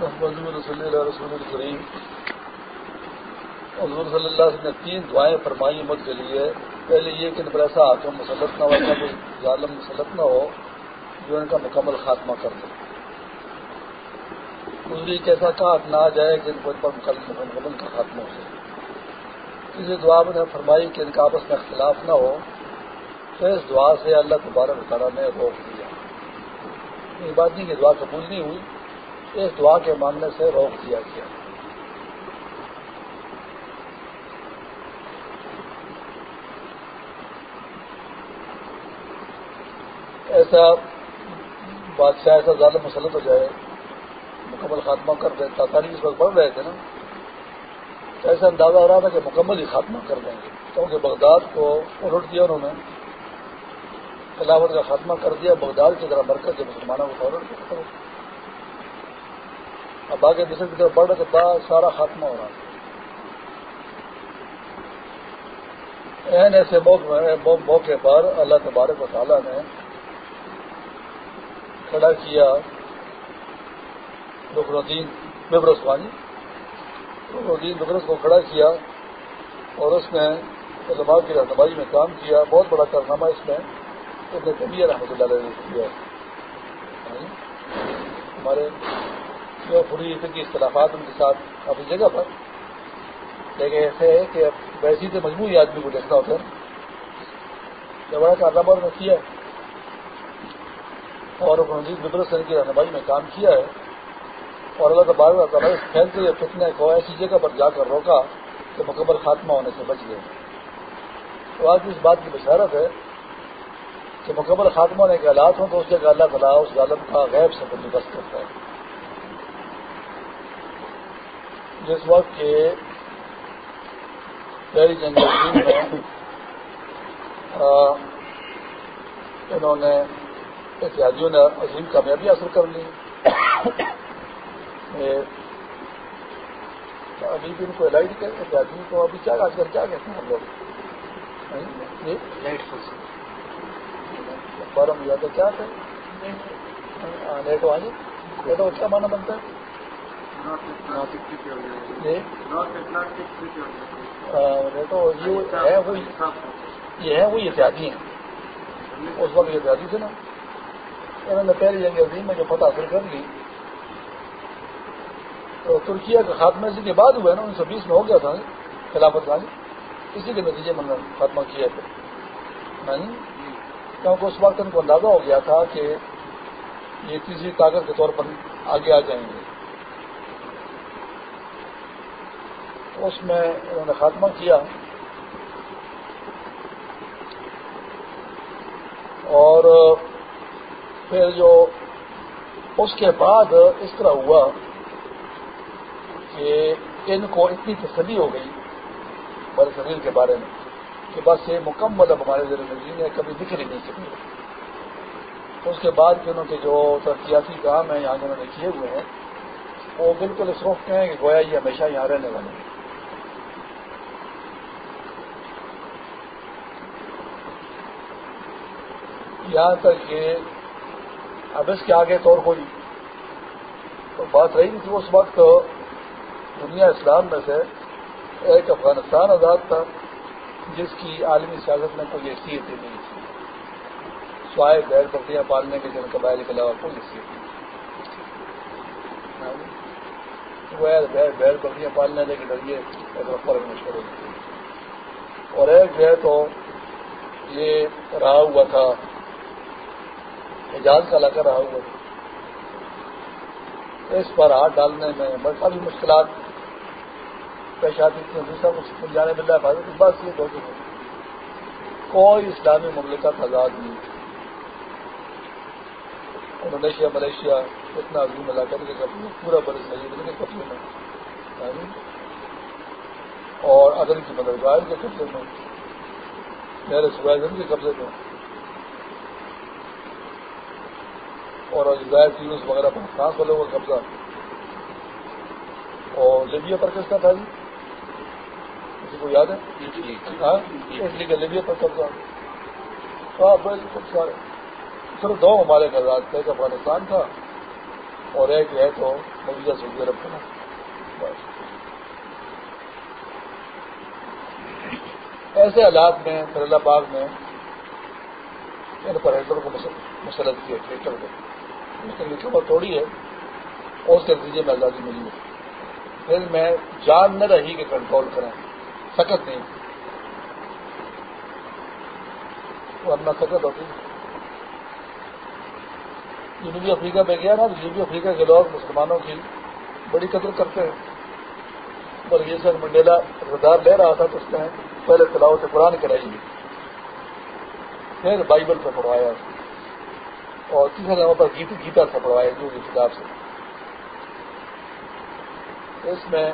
محمد صلی اللہ رسول الکریم حضور صلی اللہ علیہ وسلم نے تین دعائیں فرمائی مت کے لیے۔ پہلے یہ کہ ان پر ایسا حاکم مسلط نہ ہو ایسا کوئی ظالم مسلط نہ ہو، جو ان کا مکمل خاتمہ کر دے۔ دوسری کیسا کہا نہ آ جائے کہ ان کو ان پر مکمل کا خاتمہ ہو جائے۔ کسی دعا میں نے فرمائی کہ ان کا آپس میں اختلاف نہ ہو۔ تو اس دعا سے اللہ تبارک تعالیٰ نے روک دیا یہ بات نہیں کہ دعا قبول نہیں ہوئی اس دعا کے مانگنے سے روک دیا گیا۔ ایسا بادشاہ ایسا ظالم مسلط ہو جائے، مکمل خاتمہ کر دیں تاریخ اس وقت پڑھ رہے تھے نا ایسا اندازہ ہو رہا تھا کہ مکمل ہی خاتمہ کر دیں گے۔ کیونکہ بغداد کو الٹ دیا انہوں نے خلافت کا خاتمہ کر دیا، بغداد کی طرح مرکز کے مسلمانوں کو فوراً اب آگے مصر کی طرف بڑھ رہے تو سارا خاتمہ ہو رہا این ایسے موقع پر اللہ تبارک و تعالیٰ نے کھڑا کیا۔ رکن الدین ببرس وانی رکن الدین ببرس کو کھڑا کیا اور اس نے علماء کی رہنمائی میں کام کیا۔ بہت بڑا کارنامہ اس میں اس نے کبھی رحمۃ اللہ علیہ نے کیا۔ ہاں جی۔ ہمارے جو پوری کی اختلافات ان کے ساتھ اپنی جگہ پر۔ لیکن ایسے ہے کہ ویسی تو مجموعی آدمی کو دیکھنا ہوتا ہے بڑا کارنامہ نے کیا ہے۔ اور رنجیت بدرس کی رہنمائی میں کام کیا ہے۔ اور اللہ تعالیٰ تعالیٰ اس پھیلتے ہوئے فتنے کو ایسی جگہ پر جا کر روکا کہ مکمل خاتمہ ہونے سے بچ گئے۔ تو آج اس بات کی بشارت ہے کہ مکمل خاتمہ ہونے کے حالات ہوں تو اس جگہ اللہ تعالیٰ اس ظالم کا غیب سے بندوبست کرتا ہے۔ جس وقت کے پہلی جنگ میں انہوں نے احتیاطیوں نے عظیم کامیابی حاصل کر لی۔ ابھی بھی ان کو الائٹ کیا احتیاطیوں کو ابھی کیا آج کل کیا کہتے ہیں ہم لوگ؟ بارہ میں جاتے کیا تھے؟ آج نیٹو کیا مانا بنتا ہے۔ نیٹو یہ ہے وہی یہ ہے وہی احتیاطی ہیں اس وقت احتیاطی تھے نا انہوں نے پہلی جنگ عظیم میں جو فتح حاصل کر لی تو ترکیا کا خاتمہ اسی کے بعد ہوا ہے نا انیس سو بیس میں ہو گیا تھا خلافت والی اسی کے نتیجے میں خاتمہ کیا تھا. کیونکہ اس وقت ان کو اندازہ ہو گیا تھا کہ یہ تیسری طاقت کے طور پر آگے آ جائیں گے. اس میں انہوں نے خاتمہ کیا اور پھر جو اس کے بعد اس طرح ہوا کہ ان کو اتنی تسلی ہو گئی بر صغیر کے بارے میں کہ بس یہ مکمل اب ہمارے زیر نظیر نے کبھی دکھ ہی نہیں سکی اس کے بعد کے انہوں کے جو ترقیاتی کام ہیں، یہاں انہوں نے کیے ہوئے ہیں، وہ بالکل اس وقت ہیں کہ گویا یہ ہمیشہ یہاں رہنے والے ہیں۔ یہاں تک کہ اب اس کے آگے طور کوئی تو بات رہی تھی اس وقت دنیا اسلام میں سے ایک افغانستان آزاد تھا، جس کی عالمی سیاست میں کوئی حیثیت ہی نہیں تھی۔ سوائے بیر بکریاں پالنے کے جن قبائل کے علاوہ کوئی حیثیت نہیں بیر بکریاں پالنے کے ذریعے ایک رفر میں شروع اور ایک جو ہے تو یہ رہا ہوا تھا حجاز کا علاقہ رہا ہوا اس پر ہاتھ ڈالنے میں بڑی مشکلات پیش آتی تھی دوسرا کچھ سمجھانے مل رہا ہے بس یہ دو چکے کوئی اسلامی مملکت آزاد نہیں۔ انڈونیشیا، ملیشیا اتنا عظیم علاقہ کے قبضے پورا بڑے سہیل کے قبضے میں۔ یعنی اور ادر کی مددگار کے قبضے میں، میرے سوائزن کے قبضے میں اور الجزائر تیونس وغیرہ پر فرانس والوں کا قبضہ اور لیبیا پر کس کا تھا جی؟ کسی کو یاد ہے؟ ہاں؟ اٹلی کا لیبیا پر قبضہ ہاں بالکل جی سارے۔ صرف دو ممالک آزاد تھے، ایک افغانستان تھا اور ایک ہے تو موجودہ سعودی عرب کا۔ بس۔ ایسے حالات میں اللہ باغ میں ان پر ہیٹر کو مسلط کیا ہیٹر کو۔ خبر توڑی ہے اور اس کے نتیجے میں آزادی ملی ہے۔ پھر میں جان نہ رہی کہ کنٹرول کریں سخت نہیں۔ ورنہ سخت ہوتی جنوبی افریقہ میں گیا نا جنوبی افریقہ کے لوگ مسلمانوں کی بڑی قدر کرتے ہیں۔ اور یہ سر منڈیلا رزار لے رہا تھا تو اس نے پہلے تلاوت قرآن کرائی۔ پھر بائبل پہ پڑھوایا اور تیسرے نمبر پر گیت گیتا سے پڑھوایا جو کتاب سے۔ اس میں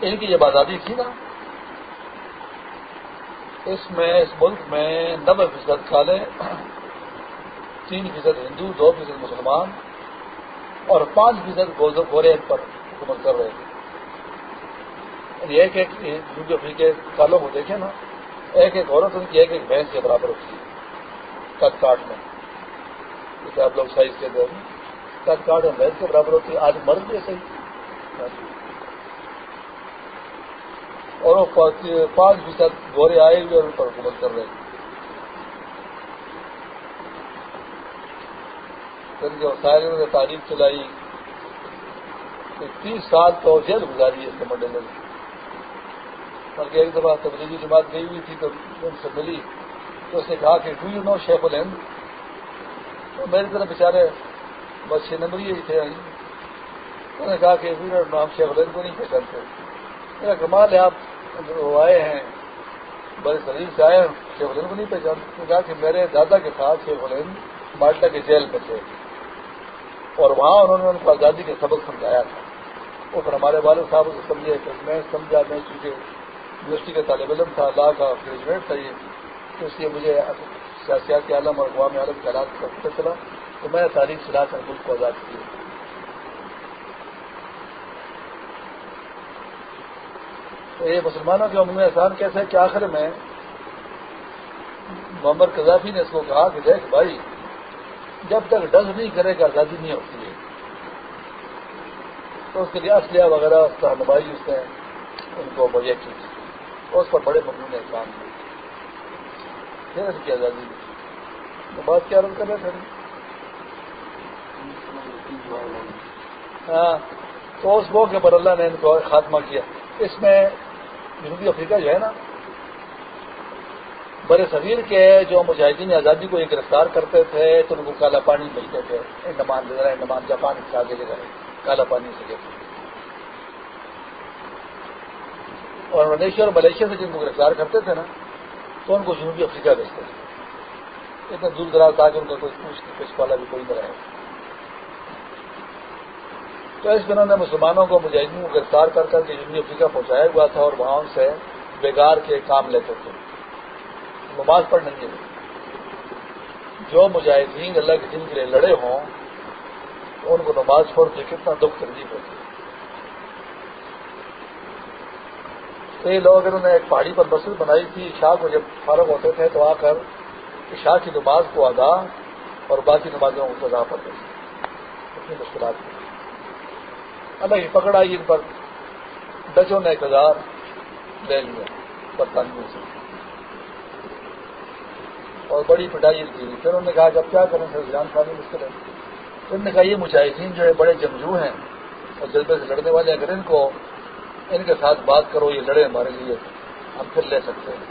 ان کی جب آزادی تھی نا، اس میں، اس ملک میں نبے فیصد کالے تین فیصد ہندو، دو فیصد مسلمان اور پانچ فیصد گورے ان پر حکومت کر رہے تھے۔ یعنی ایک ایک جو کالوں کو دیکھیں نا ایک ایک عورت ان کی ایک ایک بھینس کے برابر ہوتی ہے۔ کٹ کاٹ میں۔ جیسے آپ لوگ سائز کے دیں کٹ کاٹ اور بھینس کے برابر ہوتی ہے۔ آج مرد بھی ایسے ہی۔ اور وہ پانچ فیصد گورے آئے ہوئے اور ان پر حکومت کر رہے ہیں۔ پھر جو سائروں نے تعریف چلائی تیس سال تو جیل گزاری ہے اس کے میں بلکہ ایک دفعہ تبدیلی جماعت گئی ہوئی تھی تو ان سے ملی تو اس نے کہا کہ ڈو یو نو شیخ الہند؟ تو میری طرح بےچارے بس چھ نمبر ہی تھے انہوں نے کہا کہ نام شیخ الہند کو نہیں پہچانتے۔ میرا کمال ہے، آپ آئے ہیں، بڑے شریر سے آئے شیخ الہند کو نہیں پہچانتے۔ کہا کہ میرے دادا کے ساتھ شیخ الہند مالٹا کے جیل میں تھے۔ اور وہاں انہوں نے ان کو آزادی کے سبق سمجھایا تھا۔ وہ پھر ہمارے والد صاحب سے سمجھے کہ میں سمجھا، میں چونکہ یونیورسٹی کا طالب علم تھا اللہ کا گریجویٹ تھا یہ۔ تو اس لیے مجھے سیاسی عالم اور عوام عالم کے حالات کا پتہ چلا۔ تو میں تاریخ چلا کر ملک کو آزاد کیا۔ تو یہ مسلمانوں کے عمومی احسان کیسے ہے کہ آخر میں محمد قذافی نے اس کو کہا کہ دیکھ بھائی، جب تک ڈز نہیں کرے گا، آزادی نہیں ہوتی ہے۔ تو اس کے لیے اسلحہ وغیرہ رہنمائی اس نے ان کو مہیا کی اور اس پر بڑے ممنون احسان تھے ان کی آزادی تو بات کیا رنگ کر رہے تھے ہاں تو اس موقع پر اللہ نے ان کو خاتمہ کیا۔ اس میں جنوبی افریقہ جو ہے نا، بڑے صغیر کے جو مجاہدین آزادی کو یہ گرفتار کرتے تھے، تو ان کو کالا پانی ملتے تھے۔ انڈمان انڈمان، جاپان کے آگے جگہ کالا پانی سے اور انڈونیشیا اور ملیشیا سے جن کو گرفتار کرتے تھے نا، تو ان کو جنوبی افریقہ بھیجتے تھے۔ اتنا دور دراز تھا کہ ان کا کوئی پوچھ پوچھ والا بھی کوئی نہ رہے۔ تو اس دنوں نے مسلمانوں کو مجاہدین کو گرفتار کر کر کے جنوبی افریقہ پہنچایا ہوا تھا اور وہاں سے بےگار کے کام لیتے تھے۔ نماز پڑھنے کے لیے جو مجاہدین اللہ کے دن کے لیے لڑے ہوں، ان کو نماز چھوڑ کے کتنا دکھ تکلیف ہوتی۔ کئی لوگ انہوں نے ایک پہاڑی پر مسجد بنائی تھی، شاہ کو جب فارغ ہوتے تھے تو آ کر شاہ کی نماز کو ادا اور باقی نمازوں کو ادا پڑتے تھے۔ اتنی مشکلات تھی اللہ کی پکڑ آئی، ان پر ڈچوں نے ایک ہزار لے لیا برطانوی سے۔ اور بڑی پٹائی کی پھر انہوں نے کہا کہ اب کیا کریں؟ سر جان خانی مشکل ہے پھر نے کہا، یہ مجاہدین جو ہے بڑے جمجو ہیں اور جذبے سے لڑنے والے، اگر ان کو ان کے ساتھ بات کرو، یہ لڑے ہمارے لیے ہم پھر لے سکتے ہیں۔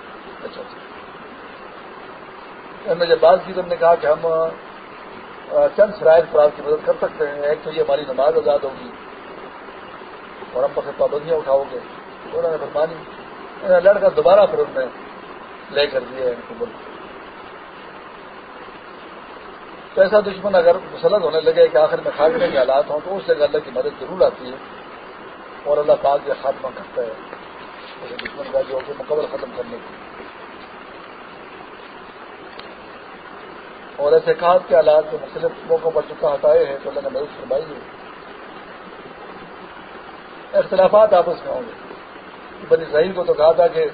اچھا جی۔ اچھا انہوں نے جب بات کی تو انہوں نے کہا کہ ہم چند شرائط پر آپ کی مدد کر سکتے ہیں۔ ایک تو یہ ہماری نماز آزاد ہوگی اور ہم پر پابندیاں اٹھاؤ گے۔ انہوں نے فرمانی لڑکا دوبارہ پھر انہوں نے لے کر دیا ان کو ملک تو ایسا دشمن اگر مسلط ہونے لگے کہ آخر میں خاتمے کے حالات ہوں تو اس جگہ اللہ کی مدد ضرور آتی ہے۔ اور اللہ پاک کا خاتمہ کرتا ہے اسے دشمن کا جو کہ مقبل ختم کرنے کی اور ایسے خاص کے حالات جو مختلف موقعوں پر چکا ہٹائے ہیں تو اللہ نے مدد فرمائی ہے۔ اختلافات آپس میں ہوں گے۔ بنی صحیح کو تو کہا تھا کہ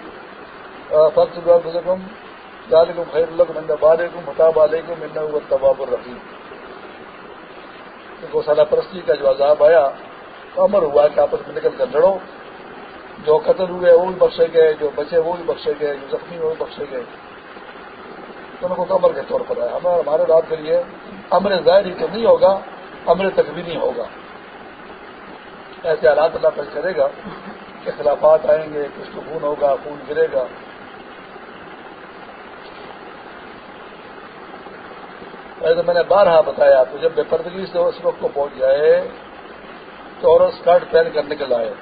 فرق بزرگم ڈال کو خیر اللہ مندہ بالے کو متاب والے کو ملنا ہوا طباب الرحیم گوشالہ پرستی کا جو عذاب آیا تو امر ہوا ہے کہ آپس میں نکل کر لڑو۔ جو قتل ہوئے وہ بھی بخشے گئے، جو بچے وہ بھی بخشے گئے، جو زخمی وہ بھی بخشے گئے۔ ان کو امر کے طور پر ہے ہمیں ہمارے رات کے لیے امر ظاہر ہی تو نہیں ہوگا، امر تک بھی نہیں ہوگا۔ ایسے حالات اللہ پر کرے گا کہ خلافات آئیں گے، کچھ تو خون ہوگا، خون گرے گا۔ ایسے میں نے بارہا بتایا تو جب بے پردگی سے اس وقت کو پہنچ جائے تو اور اسکرٹ پہن کر نکل آئے۔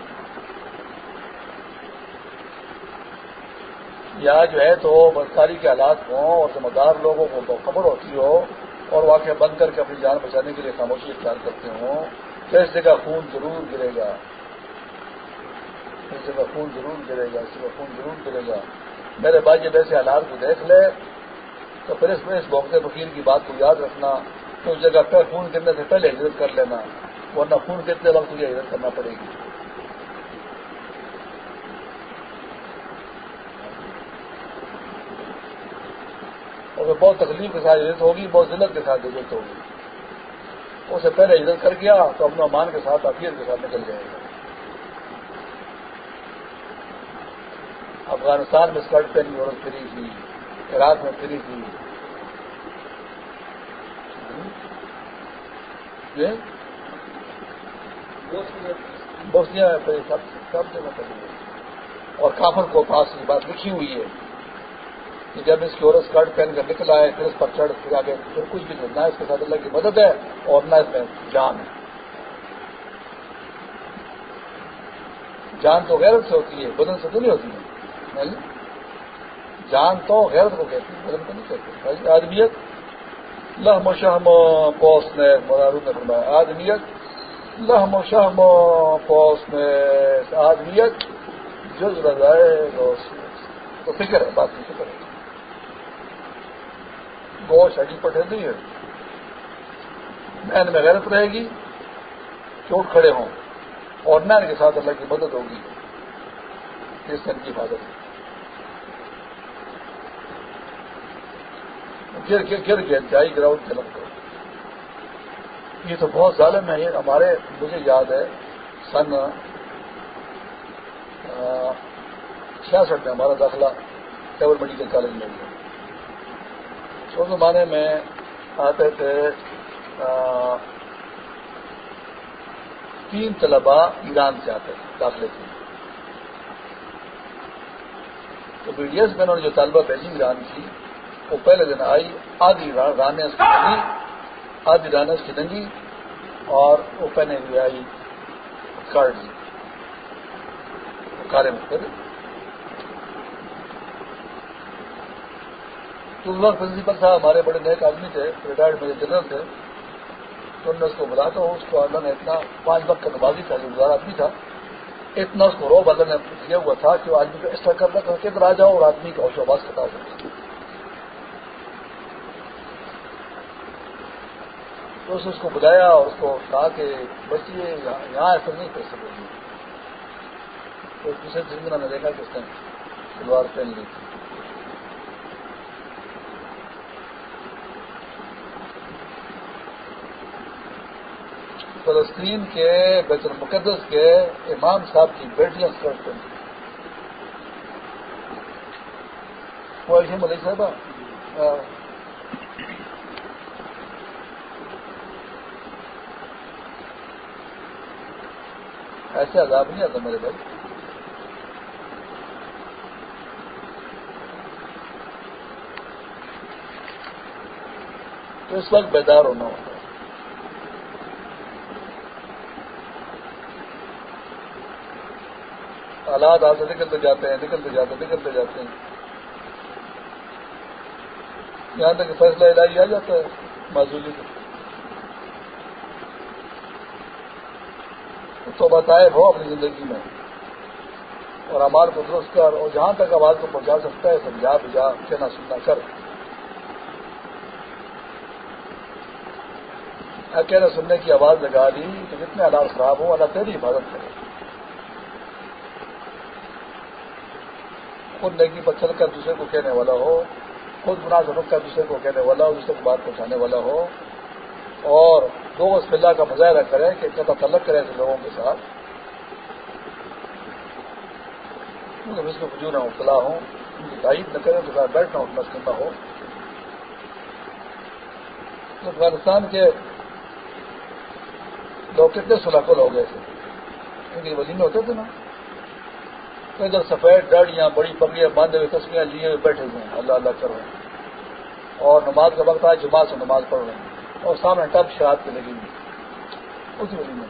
یا جو ہے تو بدکاری کے حالات ہوں اور ذمہ دار لوگوں کو خبر ہوتی ہو اور واقعہ بند کر کے اپنی جان بچانے کے لیے خاموشی اختیار کرتے ہوں تو اس جگہ خون ضرور گرے گا۔ اس جگہ خون ضرور گرے گا، اس جگہ خون ضرور گرے گا۔ میرے بھائی، جب ایسے حالات کو دیکھ لے تو پھر اس میں اس بوقتے فقیر کی بات کو یاد رکھنا، تو اس جگہ پہ خون گرنے سے پہلے ہجرت کر لینا۔ ورنہ خون کتنے وقت تجھے ہجرت کرنا پڑے گی۔ اور بہت تکلیف کے ساتھ ہجرت ہوگی، بہت ذلت کے ساتھ ہجرت ہوگی۔ اسے پہلے ہجرت کر گیا تو اپنا مان کے ساتھ افیئر کے ساتھ نکل جائے گا افغانستان میں اسکرٹ پہنی، عورت فری تھی۔ عراق میں فری تھی۔ بوسنیا میں سب سب جگہ اور کافر کو پاس یہ بات لکھی ہوئی ہے کہ جب اس کی اور اسکرٹ پہن کر نکل آئے، پھر اس پر چڑھ پھر آگے پھر کچھ بھی نہ اس کے ساتھ اللہ کی مدد ہے اور نہ اس میں جان ہے۔ جان تو غیرت سے ہوتی ہے، بدن سے تو نہیں ہوتی ہے۔ جان تو غیرت کو کہتی ہے بدن کو نہیں کہتے آدمیت، لہم و شہم پوس نے مرارو نے فرمایا، آدمیت لہم و شہم پوس نے آدمیت جز رضائے تو فکر ہے، بات کی فکر ہے۔ گوشت ہڈی پٹے نہیں ہے۔ مین میں غیرت رہے گی، چوٹ کھڑے ہوں۔ اور مین کے ساتھ اللہ کی مدد ہوگی۔ اس کی حفاظت۔ گر گر گر کے انتہائی گراؤنڈ جنم کرو یہ تو بہت ظالم ہے ہمارے، مجھے یاد ہے، سن چھیاسٹھ میں ہمارا داخلہ ٹیبل میڈیکل کالج میں ہوا۔ اس زمانے میں آتے تھے تین طلبا ایران سے آتے تھے داخلے کے تو بی ڈی ایس میں انہوں نے جو طالبہ بھیجی ایران کی، وہ پہلے دن آئی، آدھی رانے اس کی آدھی کی ننگی اور وہ پہنے ہوئے آئی کارڈ کارے میں پھر پرنسپل صاحب ہمارے بڑے نیک آدمی تھے، ریٹائرڈ میرے جنرل تھے۔ تو انہوں نے اس کو بلا تو اس کو اللہ نے اتنا پانچ وقت کا نمازی تھا، جو گزار آدمی تھا، اتنا اس کو روب اللہ نے دیا ہوا تھا کہ وہ آدمی کو اس طرح کرنا کر کے آ جاؤ اور آدمی کا ہوش آواز کٹا ہو تو اس کو بلایا اور اس کو کہا کہ بچیے، یہاں ایسا نہیں کر سکے گی تو دوسرے دن نے دیکھا کہ اس نے سلوار پہن لی۔ تھی فلسطین کے بیت المقدس کے امام صاحب کی بیٹیاں سرٹ کریں ایسے ملک صاحبہ؟ ہاں۔ ایسے عذاب نہیں آتا میرے بھائی۔ تو اس وقت بیدار ہونا ہوتا حالات آگے نکلتے جاتے ہیں، نکلتے جاتے نکلتے جاتے ہیں۔ یہاں تک فیصلہ علاج آ جاتا ہے معذوری کا تو بتائے ہو اپنی زندگی میں۔ اور ہمارے کو درست کر اور جہاں تک آواز کو پہنچا سکتا ہے، سمجھا بجا کہنا، سننا کر کہنا سننے کی آواز لگا دی تو جتنے حالات خراب ہو اللہ تیری حفاظت کرے۔ خود نیکی پر چل کر دوسرے کو کہنے والا ہو، خود گنا سے دوسرے کو کہنے والا ہو، دوسرے کو بات پہنچانے والا ہو۔ اور دو اللہ کا مظاہرہ کرے کہ قطع تعلق کرے ایسے لوگوں کے ساتھ۔ اس میں وجود مبتلا ہوں۔ ان کی تائید نہ کریں تو ساتھ بیٹھنا اٹھنا کرنا ہو۔ افغانستان کے لوگ کتنے سلاقل ہو گئے تھے؟ ان کے ہوتے تھے نا؟ ادھر سفید ڈاڑیاں بڑی پگڑیاں، باندھے ہوئے تصویریں لیے ہوئے بیٹھے ہوئے ہیں۔ اللہ اللہ کر رہے ہیں اور نماز کا وقت آئے جماعت سے نماز پڑھ رہے ہیں۔ اور سامنے ٹب شراب کے لگی ہوئی۔ اسی ولی میں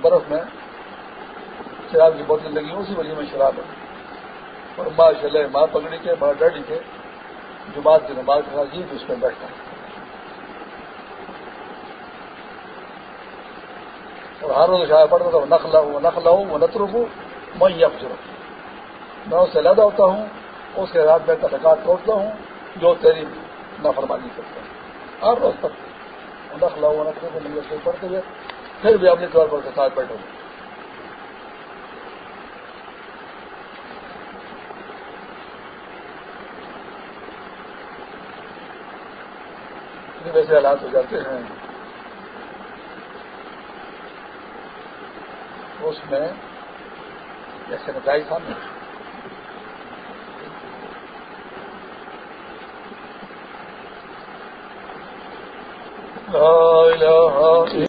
برف میں شراب کی بوتل لگی اسی ولی میں شراب۔ ہے اور ماں چلے ماں پگڑی کے، ماں ڈاڈی کے، جماعت کی نماز کے ساتھ جی اس میں بیٹھتا۔ ہے اور ہر روز شاید پڑھتا تھا وہ نخلا ہوں وہ نخلا ہوں وہ نتر ہوں میں یہ افسر میں اس سے علیحدہ ہوتا ہوں، اس کے رات میں تعلقات توڑتا ہوں، جو تیری نافرمانی کرتا ہوں ہر روز تک۔ نخلا ہوں نتر کو میں افسر پڑھتے ہوئے پھر بھی اپنے طور پر ساتھ بیٹھا ہوں ویسے حالات ہو جاتے ہیں۔ اس میں ایسے نتائج سامنے لا إله إلا